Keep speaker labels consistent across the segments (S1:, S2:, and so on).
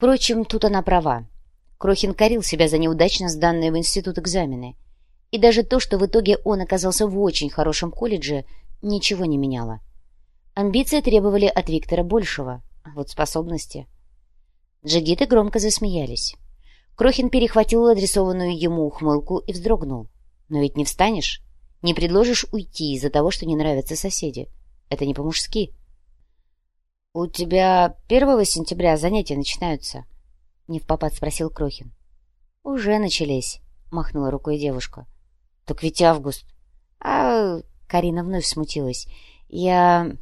S1: Впрочем, тут она права. Крохин корил себя за неудачно сданные в институт экзамены. И даже то, что в итоге он оказался в очень хорошем колледже, ничего не меняло. Амбиции требовали от Виктора большего, вот способности... Джигиты громко засмеялись. Крохин перехватил адресованную ему ухмылку и вздрогнул. «Но ведь не встанешь, не предложишь уйти из-за того, что не нравятся соседи. Это не по-мужски». «У тебя первого сентября занятия начинаются?» — не в попад спросил Крохин. «Уже начались», — махнула рукой девушка. «Так ведь август». «А...» — Карина вновь смутилась. «Я...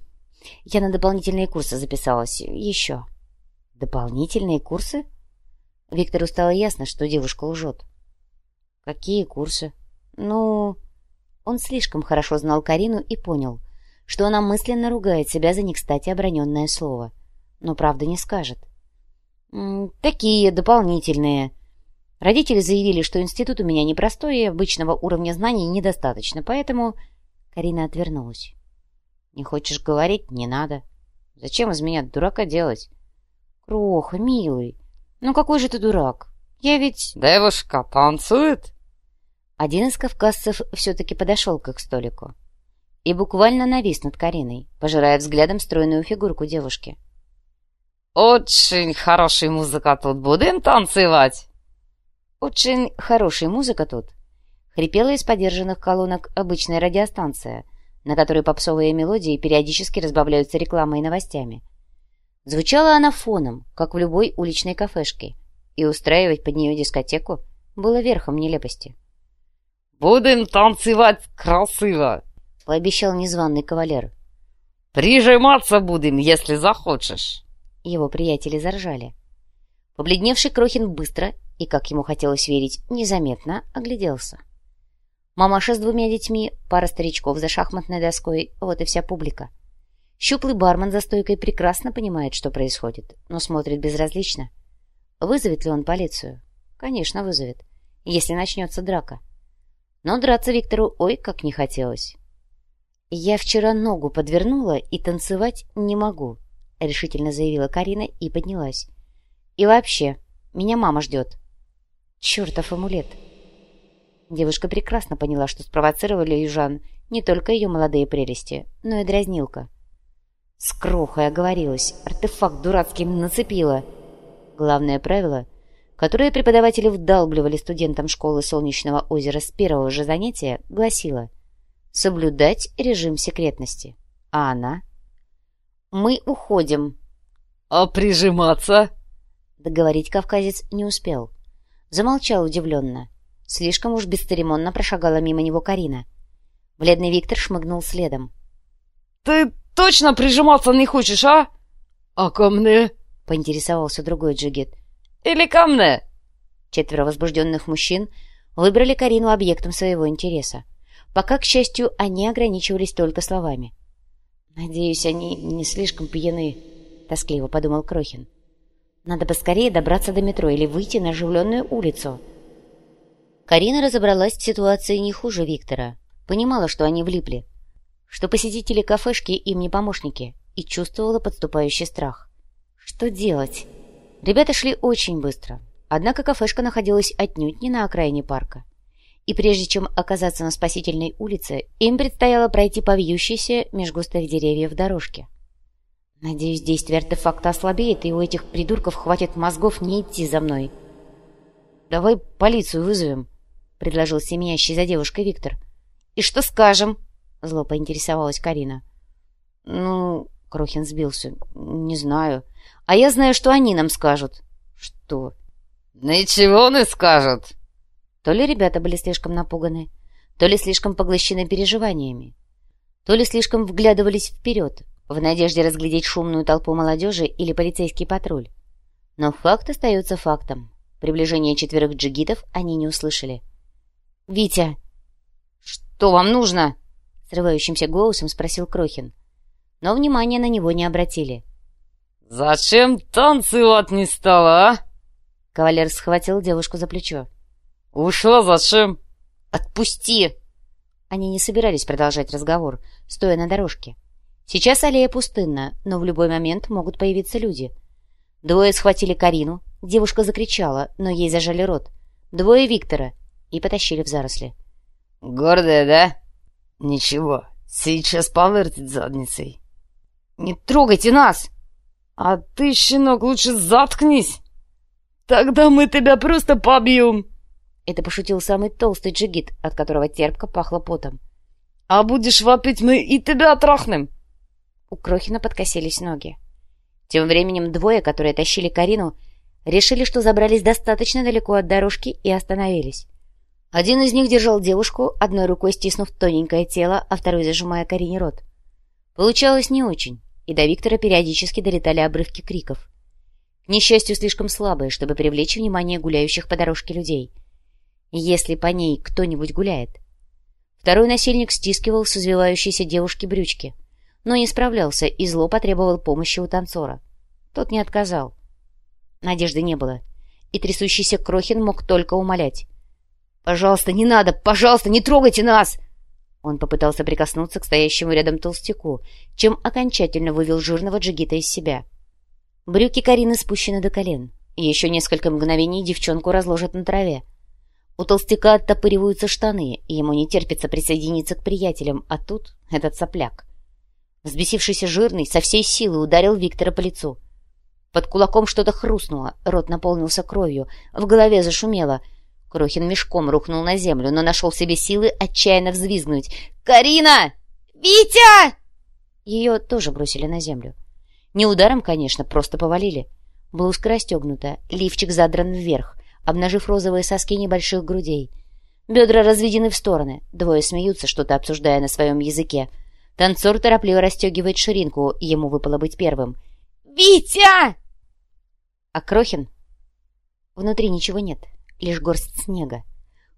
S1: я на дополнительные курсы записалась. Еще». «Дополнительные курсы?» Виктору стало ясно, что девушка лжет. «Какие курсы?» «Ну...» Он слишком хорошо знал Карину и понял, что она мысленно ругает себя за не кстати оброненное слово. Но правда не скажет. «Такие дополнительные...» Родители заявили, что институт у меня непростой и обычного уровня знаний недостаточно, поэтому... Карина отвернулась. «Не хочешь говорить? Не надо. Зачем из меня дурака делать?» «Кроха, милый, ну какой же ты дурак? Я ведь...»
S2: «Девушка танцует?»
S1: Один из кавказцев все-таки подошел к их столику и буквально навис над Кариной, пожирая взглядом стройную фигурку девушки.
S2: «Очень хорошая музыка тут. Будем танцевать?»
S1: «Очень хорошая музыка тут». Хрипела из подержанных колонок обычная радиостанция, на которой попсовые мелодии периодически разбавляются рекламой и новостями. Звучала она фоном, как в любой уличной кафешке, и устраивать под нее дискотеку было верхом нелепости.
S2: «Будем танцевать красиво!»
S1: — пообещал незваный кавалер.
S2: «Прижиматься будем, если захочешь!»
S1: Его приятели заржали. Побледневший Крохин быстро и, как ему хотелось верить, незаметно огляделся. Мамаша с двумя детьми, пара старичков за шахматной доской, вот и вся публика. Щуплый бармен за стойкой прекрасно понимает, что происходит, но смотрит безразлично. Вызовет ли он полицию? Конечно, вызовет, если начнется драка. Но драться Виктору ой как не хотелось. «Я вчера ногу подвернула и танцевать не могу», — решительно заявила Карина и поднялась. «И вообще, меня мама ждет». «Чертов амулет!» Девушка прекрасно поняла, что спровоцировали южан не только ее молодые прелести, но и дразнилка — с крохой оговорилась, артефакт дурацкий нацепила. Главное правило, которое преподаватели вдалбливали студентам школы Солнечного озера с первого же занятия, гласило соблюдать режим секретности. А она? «Мы уходим».
S2: «А прижиматься?»
S1: Договорить кавказец не успел. Замолчал удивленно. Слишком уж бесцеремонно прошагала мимо него Карина. Бледный Виктор шмыгнул следом.
S2: «Ты точно прижиматься не хочешь, а? А ко мне?»
S1: — поинтересовался другой джигит.
S2: «Или ко мне?»
S1: Четверо возбужденных мужчин выбрали Карину объектом своего интереса. Пока, к счастью, они ограничивались только словами. «Надеюсь, они не слишком пьяны», — тоскливо подумал Крохин. «Надо поскорее добраться до метро или выйти на оживленную улицу». Карина разобралась в ситуации не хуже Виктора. Понимала, что они влипли что посетители кафешки им не помощники, и чувствовала подступающий страх. Что делать? Ребята шли очень быстро, однако кафешка находилась отнюдь не на окраине парка. И прежде чем оказаться на спасительной улице, им предстояло пройти по вьющейся меж густых деревьев дорожке. Надеюсь, действие артефакта ослабеет, и у этих придурков хватит мозгов не идти за мной. «Давай полицию вызовем», — предложил семенящий за девушкой Виктор. «И что скажем?» — зло поинтересовалась Карина. «Ну...» — Крохин сбился. «Не знаю. А я знаю, что они нам скажут». «Что?»
S2: «Ничего не скажут».
S1: То ли ребята были слишком напуганы, то ли слишком поглощены переживаниями, то ли слишком вглядывались вперед, в надежде разглядеть шумную толпу молодежи или полицейский патруль. Но факт остается фактом. Приближение четверых джигитов они не услышали. «Витя!» «Что вам нужно?» срывающимся голосом спросил Крохин. Но внимания на него не обратили.
S2: «Зачем танцевать не стала, а?»
S1: Кавалер схватил девушку за плечо.
S2: «Ушла зачем?»
S1: «Отпусти!» Они не собирались продолжать разговор, стоя на дорожке. Сейчас аллея пустынна, но в любой момент могут появиться люди. Двое схватили Карину Девушка закричала, но ей зажали рот. Двое Виктора и потащили в заросли.
S2: «Гордая, да? Ничего, сейчас повертит задницей». «Не трогайте нас!» «А ты, щенок, лучше заткнись! Тогда мы тебя просто побьем!»
S1: Это пошутил самый толстый джигит, от которого терпко пахло потом.
S2: «А будешь вопить, мы и тебя трахнем!»
S1: У Крохина подкосились ноги. Тем временем двое, которые тащили Карину, решили, что забрались достаточно далеко от дорожки и остановились. Один из них держал девушку, одной рукой стиснув тоненькое тело, а второй зажимая Карине рот. Получалось не очень, и до Виктора периодически долетали обрывки криков. К несчастью, слишком слабые, чтобы привлечь внимание гуляющих по дорожке людей. Если по ней кто-нибудь гуляет. Второй насильник стискивал с извивающейся девушки брючки, но не справлялся и зло потребовал помощи у танцора. Тот не отказал. Надежды не было, и трясущийся Крохин мог только умолять. «Пожалуйста, не надо! Пожалуйста, не трогайте нас!» Он попытался прикоснуться к стоящему рядом толстяку, чем окончательно вывел жирного джигита из себя. Брюки Карины спущены до колен, еще несколько мгновений девчонку разложат на траве. У толстяка оттопыриваются штаны, и ему не терпится присоединиться к приятелям, а тут этот сопляк. Взбесившийся жирный со всей силы ударил Виктора по лицу. Под кулаком что-то хрустнуло, рот наполнился кровью, в голове зашумело. Крохин мешком рухнул на землю, но нашел в себе силы отчаянно взвизгнуть. «Карина! Витя!» Ее тоже бросили на землю. Не ударом, конечно, просто повалили. Блузка расстегнута, лифчик задран вверх, обнажив розовые соски небольших грудей. Бедра разведены в стороны, двое смеются, что-то обсуждая на своем языке. Танцор торопливо расстегивает ширинку, ему выпало быть первым. «Витя!» А Крохин? Внутри ничего нет, лишь горсть снега.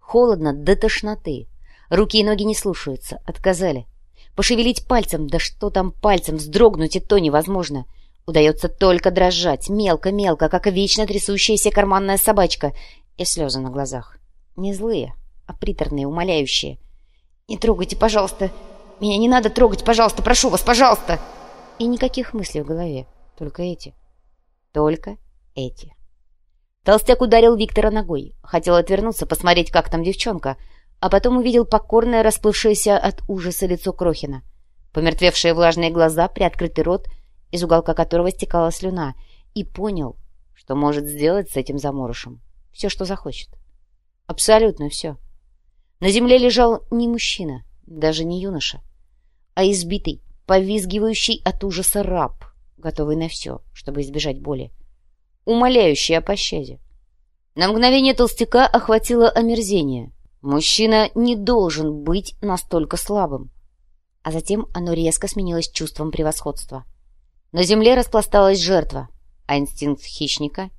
S1: Холодно до тошноты. Руки и ноги не слушаются, отказали. Пошевелить пальцем, да что там пальцем, вздрогнуть и то невозможно. Удается только дрожать, мелко-мелко, как вечно трясущаяся карманная собачка, и слезы на глазах. Не злые, а приторные, умоляющие. «Не трогайте, пожалуйста! Меня не надо трогать, пожалуйста! Прошу вас, пожалуйста!» И никаких мыслей в голове, только эти. Только эти. Толстяк ударил Виктора ногой. Хотел отвернуться, посмотреть, как там девчонка, а потом увидел покорное, расплывшееся от ужаса лицо Крохина. Помертвевшие влажные глаза, приоткрытый рот, из уголка которого стекала слюна, и понял, что может сделать с этим заморышем все, что захочет. Абсолютно все. На земле лежал не мужчина, даже не юноша, а избитый, повизгивающий от ужаса раб, готовый на все, чтобы избежать боли умоляющий о пощаде. На мгновение толстяка охватило омерзение. Мужчина не должен быть настолько слабым. А затем оно резко сменилось чувством превосходства. На земле распласталась жертва, а инстинкт хищника,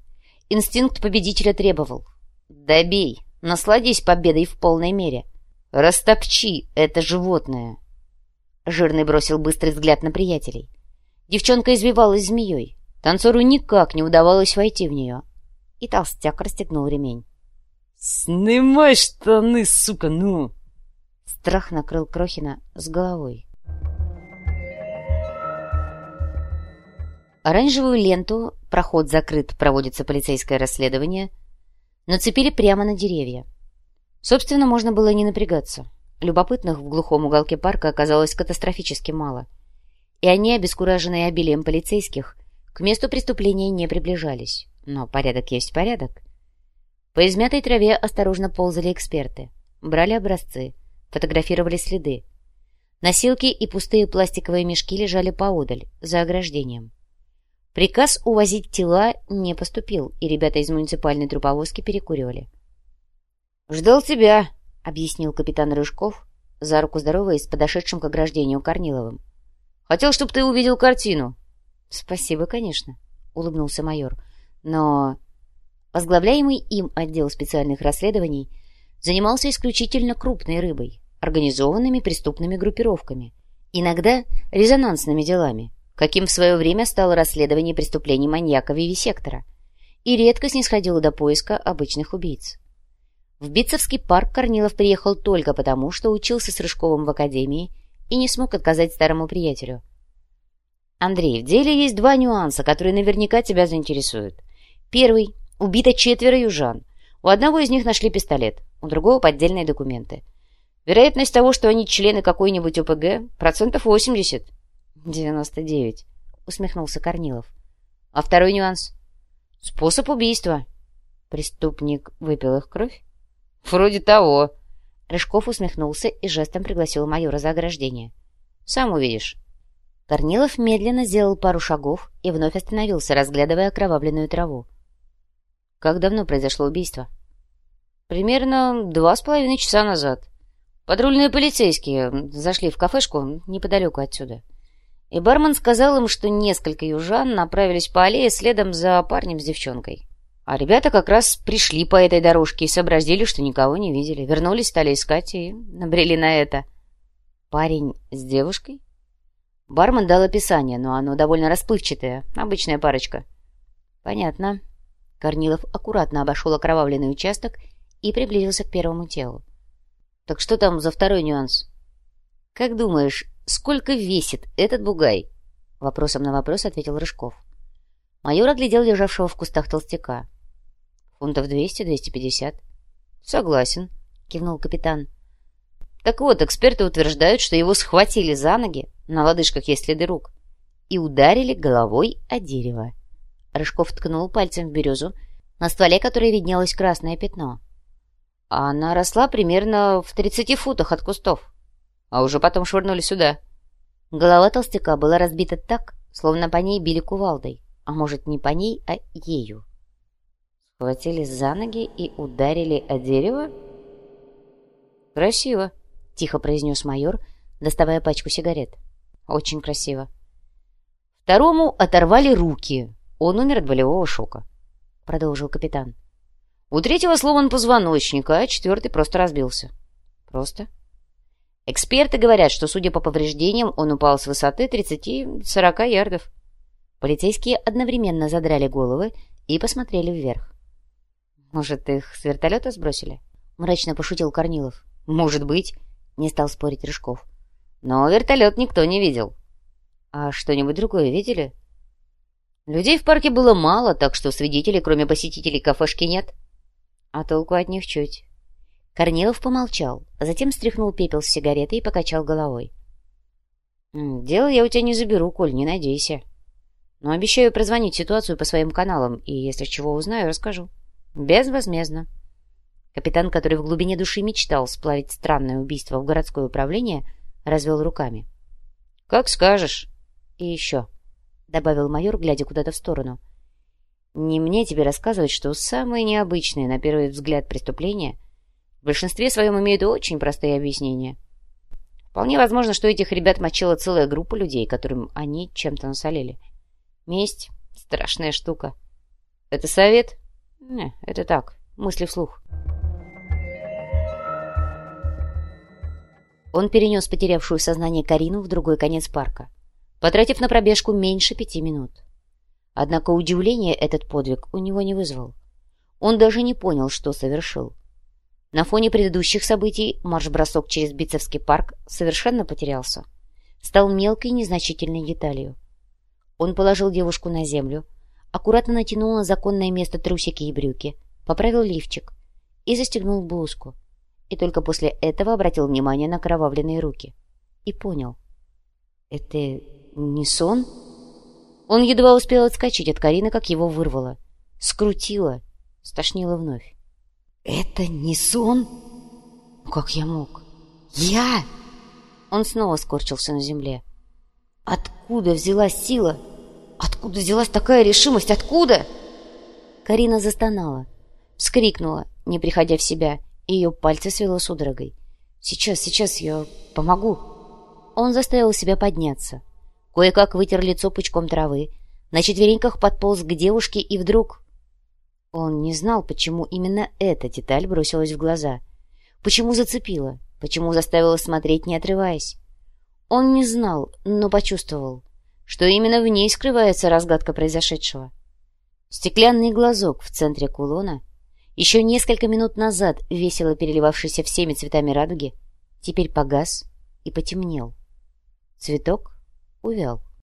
S1: инстинкт победителя требовал. «Добей, насладись победой в полной мере. Растопчи это животное!» Жирный бросил быстрый взгляд на приятелей. Девчонка извивалась змеей. Танцору никак не удавалось войти в нее. И толстяк расстегнул ремень.
S2: «Снимай штаны, сука, ну!»
S1: Страх накрыл Крохина с головой. Оранжевую ленту «Проход закрыт, проводится полицейское расследование» нацепили прямо на деревья. Собственно, можно было не напрягаться. Любопытных в глухом уголке парка оказалось катастрофически мало. И они, обескураженные обилием полицейских, к месту преступления не приближались, но порядок есть порядок. По измятой траве осторожно ползали эксперты, брали образцы, фотографировали следы. Носилки и пустые пластиковые мешки лежали поодаль, за ограждением. Приказ увозить тела не поступил, и ребята из муниципальной труповозки перекуривали.
S2: «Ждал тебя», —
S1: объяснил капитан Рыжков, за руку здороваясь с подошедшим к ограждению Корниловым.
S2: «Хотел, чтобы ты увидел картину.
S1: «Спасибо, конечно», — улыбнулся майор. «Но...» Возглавляемый им отдел специальных расследований занимался исключительно крупной рыбой, организованными преступными группировками, иногда резонансными делами, каким в свое время стало расследование преступлений маньяка Вивисектора, и редко снисходило до поиска обычных убийц. В Битцевский парк Корнилов приехал только потому, что учился с Рыжковым в академии и не смог отказать старому приятелю — Андрей, в деле есть два нюанса, которые наверняка тебя заинтересуют. Первый. Убито четверо южан. У одного из них нашли пистолет, у другого поддельные документы. Вероятность того, что они члены какой-нибудь ОПГ, процентов 80. 99, усмехнулся Корнилов. А второй нюанс? Способ убийства. Преступник выпил их кровь? Вроде того. Рыжков усмехнулся и жестом пригласил майора за ограждение. Сам увидишь. Корнилов медленно сделал пару шагов и вновь остановился, разглядывая окровавленную траву. Как давно произошло убийство? Примерно два с половиной часа назад. Патрульные полицейские зашли в кафешку неподалеку отсюда. И бармен сказал им, что несколько южан направились по аллее следом за парнем с девчонкой. А ребята как раз пришли по этой дорожке и сообразили, что никого не видели. Вернулись, стали искать и набрели на это. Парень с девушкой? Бармен дал описание, но оно довольно расплывчатое. Обычная парочка. Понятно. Корнилов аккуратно обошел окровавленный участок и приблизился к первому телу. Так что там за второй нюанс? Как думаешь, сколько весит этот бугай? Вопросом на вопрос ответил Рыжков. Майор оглядел лежавшего в кустах толстяка. Фунтов двести-двести пятьдесят. Согласен, кивнул капитан. Так вот, эксперты утверждают, что его схватили за ноги, на лодыжках есть следы рук, и ударили головой о дерево. Рыжков ткнул пальцем в березу, на стволе которой виднелось красное пятно а она росла примерно в тридцати футах от кустов, а уже потом швырнули сюда. Голова толстяка была разбита так, словно по ней били кувалдой, а может, не по ней, а ею. Схватили за ноги и ударили о дерево? «Красиво», — тихо произнес майор, доставая пачку сигарет. «Очень красиво». Второму оторвали руки. Он умер от болевого шока, — продолжил капитан. У третьего сломан позвоночник, а четвертый просто разбился. Просто? Эксперты говорят, что, судя по повреждениям, он упал с высоты 30-40 ярдов. Полицейские одновременно задрали головы и посмотрели вверх. «Может, их с вертолета сбросили?» — мрачно пошутил Корнилов. «Может быть», — не стал спорить Рыжков. «Но вертолет никто не видел». «А что-нибудь другое видели?» Людей в парке было мало, так что свидетелей, кроме посетителей кафешки, нет а толку от них чуть. Корнилов помолчал, а затем стряхнул пепел с сигареты и покачал головой. «Дело я у тебя не заберу, Коль, не надейся. Но обещаю прозвонить ситуацию по своим каналам, и если чего узнаю, расскажу. Безвозмездно». Капитан, который в глубине души мечтал сплавить странное убийство в городское управление, развел руками. «Как скажешь. И еще», — добавил майор, глядя куда-то в сторону, — не мне тебе рассказывать, что самые необычные, на первый взгляд, преступления в большинстве своем имеют очень простые объяснения. Вполне возможно, что этих ребят мочила целая группа людей, которым они чем-то насолили. Месть — страшная штука. Это совет? Не, это так, мысли вслух. Он перенес потерявшую сознание Карину в другой конец парка, потратив на пробежку меньше пяти минут. Однако удивление этот подвиг у него не вызвал. Он даже не понял, что совершил. На фоне предыдущих событий марш-бросок через Битцевский парк совершенно потерялся. Стал мелкой незначительной деталью. Он положил девушку на землю, аккуратно натянул на законное место трусики и брюки, поправил лифчик и застегнул блузку. И только после этого обратил внимание на кровавленные руки. И понял. «Это не сон?» Он едва успел отскочить от Карины, как его вырвало. Скрутило, стошнило вновь. «Это не сон?» «Как я мог?» «Я!» Он снова скорчился на земле. «Откуда взялась сила? Откуда взялась такая решимость? Откуда?» Карина застонала, вскрикнула, не приходя в себя, и ее пальцы свело судорогой. «Сейчас, сейчас я помогу!» Он заставил себя подняться, Кое-как вытер лицо пучком травы, на четвереньках подполз к девушке и вдруг... Он не знал, почему именно эта деталь бросилась в глаза. Почему зацепила, почему заставила смотреть, не отрываясь. Он не знал, но почувствовал, что именно в ней скрывается разгадка произошедшего. Стеклянный глазок в центре кулона, еще несколько минут назад весело переливавшийся всеми цветами радуги, теперь погас и потемнел. Цветок увял.